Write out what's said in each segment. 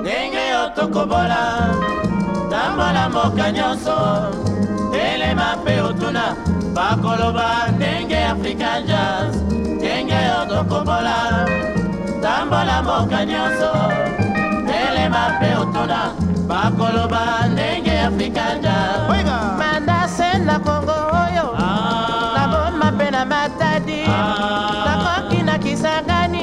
ndenge yo tokobola tambola mboka nyonso telema mpe otuna bakoloba ndenge african jazz ndenge yo tokobola tambola mboka nyonso telema mpe otuna bakoloba ndenge african jazz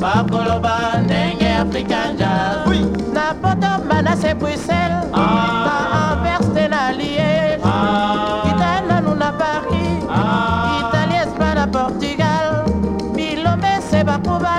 bakoloba ndenge african jazz oui. na poto mana se bruxelles ah. na anvers te la Liège ah. itali nous, na paris ah. italie espagne la portugal bilombe se bakoba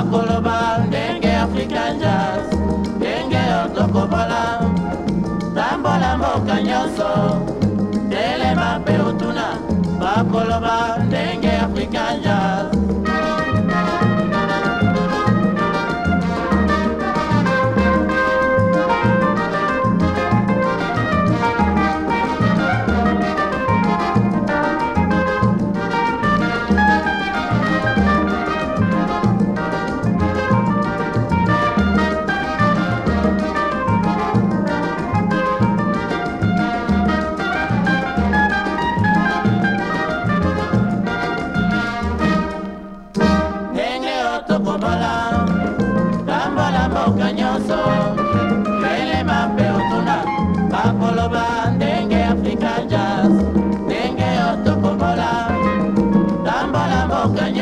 akoloba ndenge african jazz ndenge otokobola tambola mboka nyonso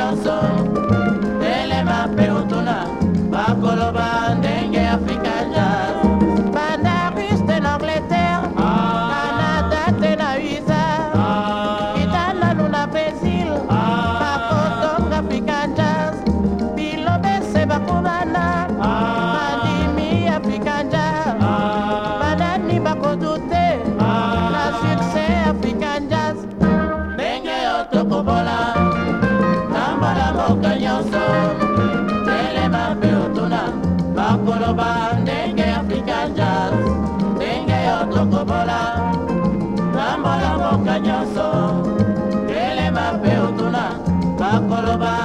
your soul. Colombia.